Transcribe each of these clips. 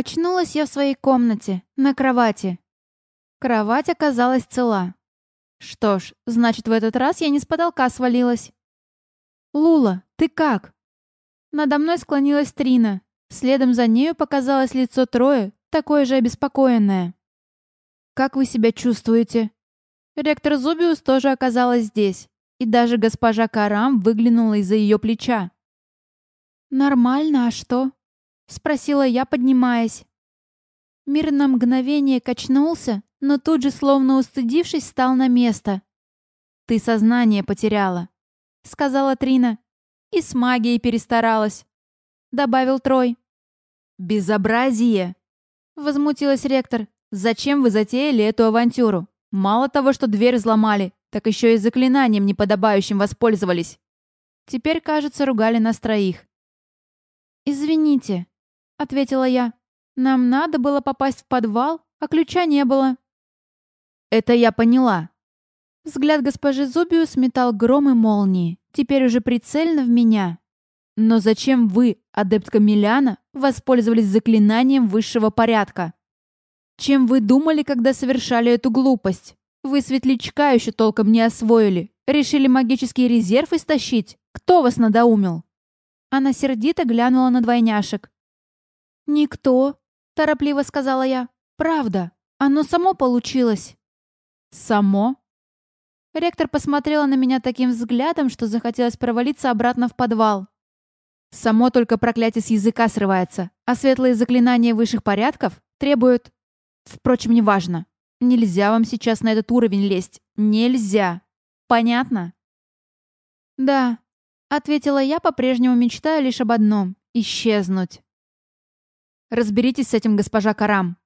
Очнулась я в своей комнате, на кровати. Кровать оказалась цела. Что ж, значит, в этот раз я не с потолка свалилась. «Лула, ты как?» Надо мной склонилась Трина. Следом за нею показалось лицо Троя, такое же обеспокоенное. «Как вы себя чувствуете?» Ректор Зубиус тоже оказалась здесь, и даже госпожа Карам выглянула из-за ее плеча. «Нормально, а что?» — спросила я, поднимаясь. Мир на мгновение качнулся, но тут же, словно устыдившись, стал на место. «Ты сознание потеряла», — сказала Трина. «И с магией перестаралась», — добавил Трой. «Безобразие!» — возмутилась ректор. «Зачем вы затеяли эту авантюру? Мало того, что дверь взломали, так еще и заклинанием неподобающим воспользовались. Теперь, кажется, ругали нас троих. «Извините», — ответила я. «Нам надо было попасть в подвал, а ключа не было». «Это я поняла». Взгляд госпожи Зубиус метал гром и молнии, теперь уже прицельно в меня. «Но зачем вы, адептка Миляна, воспользовались заклинанием высшего порядка?» Чем вы думали, когда совершали эту глупость? Вы светлячка еще толком не освоили. Решили магический резерв истощить? Кто вас надоумил?» Она сердито глянула на двойняшек. «Никто», — торопливо сказала я. «Правда, оно само получилось». «Само?» Ректор посмотрела на меня таким взглядом, что захотелось провалиться обратно в подвал. Само только проклятие с языка срывается, а светлые заклинания высших порядков требуют Впрочем, неважно. Нельзя вам сейчас на этот уровень лезть. Нельзя. Понятно? Да, ответила я, по-прежнему мечтая лишь об одном — исчезнуть. Разберитесь с этим, госпожа Карам.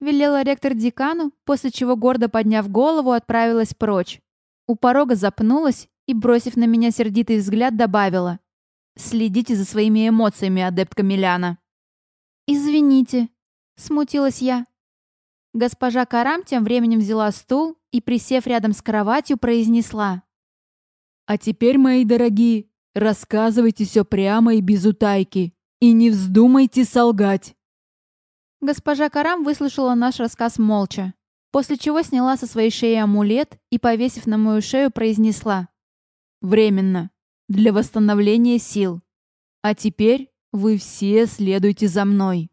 Велела ректор декану, после чего, гордо подняв голову, отправилась прочь. У порога запнулась и, бросив на меня сердитый взгляд, добавила. «Следите за своими эмоциями, адептка Миляна». «Извините», — смутилась я. Госпожа Карам тем временем взяла стул и, присев рядом с кроватью, произнесла. «А теперь, мои дорогие, рассказывайте все прямо и без утайки. И не вздумайте солгать». Госпожа Карам выслушала наш рассказ молча, после чего сняла со своей шеи амулет и, повесив на мою шею, произнесла. «Временно. Для восстановления сил. А теперь вы все следуйте за мной».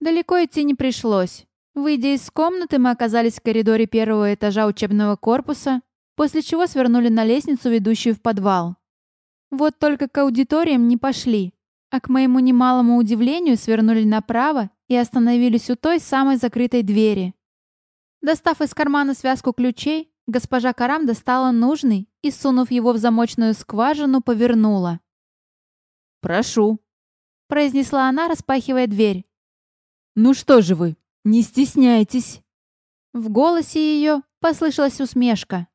Далеко идти не пришлось. Выйдя из комнаты, мы оказались в коридоре первого этажа учебного корпуса, после чего свернули на лестницу, ведущую в подвал. Вот только к аудиториям не пошли, а к моему немалому удивлению свернули направо и остановились у той самой закрытой двери. Достав из кармана связку ключей, госпожа Карам достала нужный и, сунув его в замочную скважину, повернула. «Прошу», — произнесла она, распахивая дверь. «Ну что же вы, не стесняйтесь!» В голосе ее послышалась усмешка.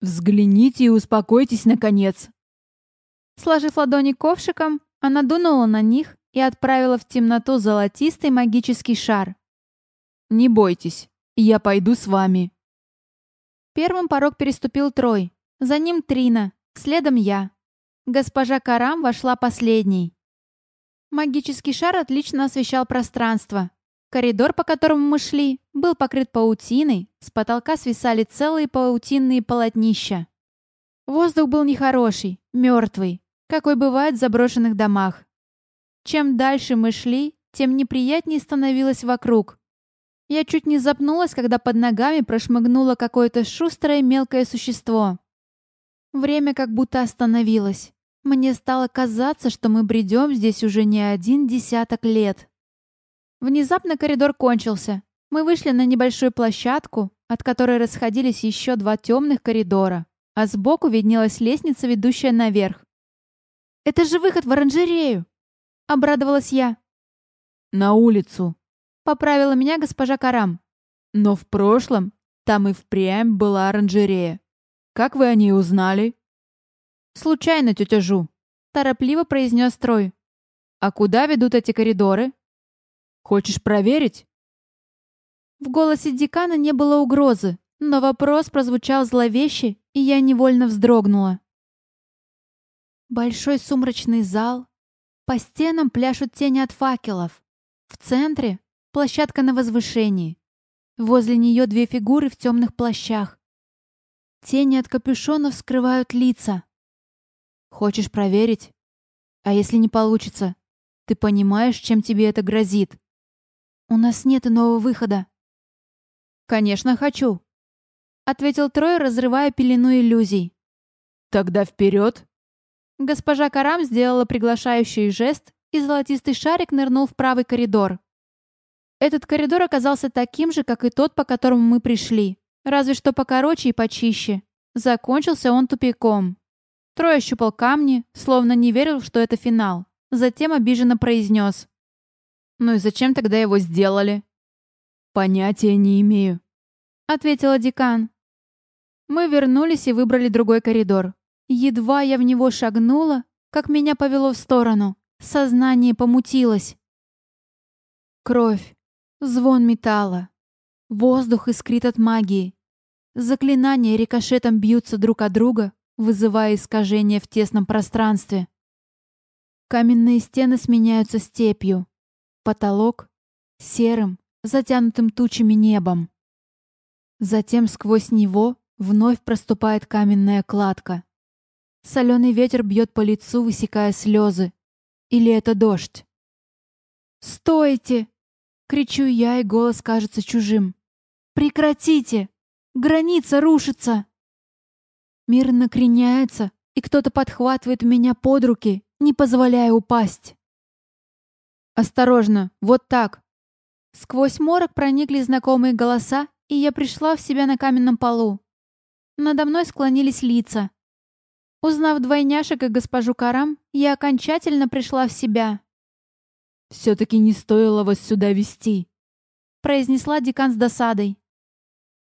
«Взгляните и успокойтесь, наконец!» Сложив ладони ковшиком, она дунула на них и отправила в темноту золотистый магический шар. «Не бойтесь, я пойду с вами». Первым порог переступил Трой, за ним Трина, следом я. Госпожа Карам вошла последней. Магический шар отлично освещал пространство, Коридор, по которому мы шли, был покрыт паутиной, с потолка свисали целые паутинные полотнища. Воздух был нехороший, мертвый, какой бывает в заброшенных домах. Чем дальше мы шли, тем неприятнее становилось вокруг. Я чуть не запнулась, когда под ногами прошмыгнуло какое-то шустрое мелкое существо. Время как будто остановилось. Мне стало казаться, что мы бредем здесь уже не один десяток лет. Внезапно коридор кончился. Мы вышли на небольшую площадку, от которой расходились еще два темных коридора, а сбоку виднелась лестница, ведущая наверх. «Это же выход в оранжерею!» — обрадовалась я. «На улицу», — поправила меня госпожа Карам. «Но в прошлом там и впрямь была оранжерея. Как вы о ней узнали?» «Случайно, тетя Жу», — торопливо произнес Трой. «А куда ведут эти коридоры?» Хочешь проверить?» В голосе декана не было угрозы, но вопрос прозвучал зловеще, и я невольно вздрогнула. Большой сумрачный зал. По стенам пляшут тени от факелов. В центре — площадка на возвышении. Возле нее две фигуры в темных плащах. Тени от капюшонов скрывают лица. Хочешь проверить? А если не получится? Ты понимаешь, чем тебе это грозит? У нас нет иного выхода. Конечно, хочу. Ответил Трой, разрывая пелену иллюзий. Тогда вперед. Госпожа Карам сделала приглашающий жест, и золотистый шарик нырнул в правый коридор. Этот коридор оказался таким же, как и тот, по которому мы пришли, разве что покороче и почище. Закончился он тупиком. Трой ощупал камни, словно не верил, что это финал. Затем обиженно произнес. «Ну и зачем тогда его сделали?» «Понятия не имею», — ответила декан. Мы вернулись и выбрали другой коридор. Едва я в него шагнула, как меня повело в сторону. Сознание помутилось. Кровь, звон металла, воздух искрит от магии. Заклинания рикошетом бьются друг от друга, вызывая искажения в тесном пространстве. Каменные стены сменяются степью. Потолок — серым, затянутым тучами небом. Затем сквозь него вновь проступает каменная кладка. Соленый ветер бьет по лицу, высекая слезы. Или это дождь? «Стойте!» — кричу я, и голос кажется чужим. «Прекратите! Граница рушится!» Мир накреняется, и кто-то подхватывает меня под руки, не позволяя упасть. «Осторожно! Вот так!» Сквозь морок проникли знакомые голоса, и я пришла в себя на каменном полу. Надо мной склонились лица. Узнав двойняшек и госпожу Карам, я окончательно пришла в себя. «Все-таки не стоило вас сюда вести», — произнесла декан с досадой.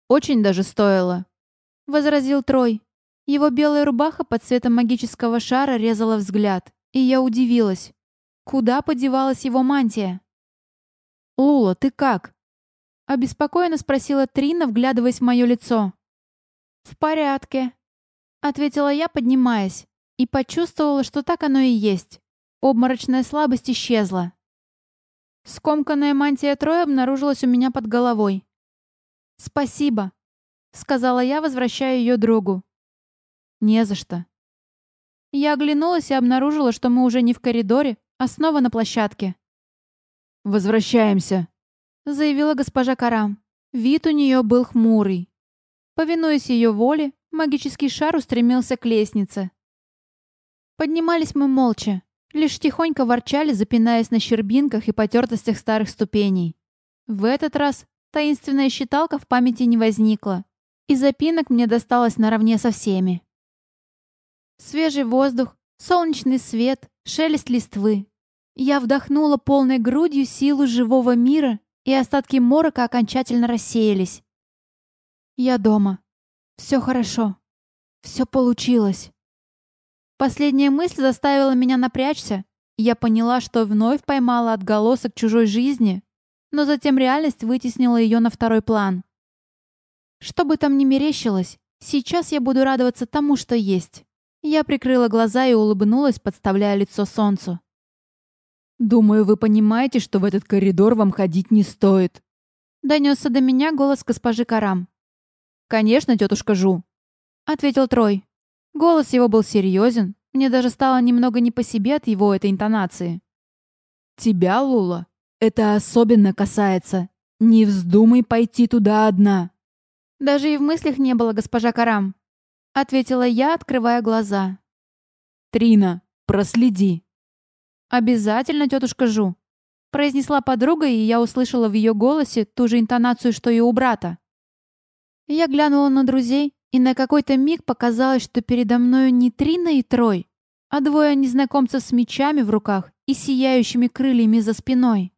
«Очень даже стоило», — возразил Трой. Его белая рубаха под цветом магического шара резала взгляд, и я удивилась. Куда подевалась его мантия? «Лула, ты как?» — обеспокоенно спросила Трина, вглядываясь в мое лицо. «В порядке», Ответила я, поднимаясь, и почувствовала, что так оно и есть. Обморочная слабость исчезла. Скомканная мантия Троя обнаружилась у меня под головой. «Спасибо», — сказала я, возвращая ее другу. «Не за что». Я оглянулась и обнаружила, что мы уже не в коридоре, а снова на площадке. «Возвращаемся», — заявила госпожа Карам. Вид у нее был хмурый. Повинуясь ее воле, Магический шар устремился к лестнице. Поднимались мы молча, лишь тихонько ворчали, запинаясь на щербинках и потертостях старых ступеней. В этот раз таинственная считалка в памяти не возникла, и запинок мне досталось наравне со всеми. Свежий воздух, солнечный свет, шелест листвы. Я вдохнула полной грудью силу живого мира, и остатки морока окончательно рассеялись. Я дома. Все хорошо. Все получилось. Последняя мысль заставила меня напрячься. Я поняла, что вновь поймала отголосок чужой жизни, но затем реальность вытеснила ее на второй план. Что бы там ни мерещилось, сейчас я буду радоваться тому, что есть. Я прикрыла глаза и улыбнулась, подставляя лицо солнцу. «Думаю, вы понимаете, что в этот коридор вам ходить не стоит», — донесся до меня голос госпожи Карам. «Конечно, тетушка Жу», — ответил Трой. Голос его был серьезен. Мне даже стало немного не по себе от его этой интонации. «Тебя, Лула, это особенно касается. Не вздумай пойти туда одна». «Даже и в мыслях не было, госпожа Карам», — ответила я, открывая глаза. «Трина, проследи». «Обязательно, тетушка Жу», — произнесла подруга, и я услышала в ее голосе ту же интонацию, что и у брата. Я глянула на друзей, и на какой-то миг показалось, что передо мною не Трина и Трой, а двое незнакомцев с мечами в руках и сияющими крыльями за спиной.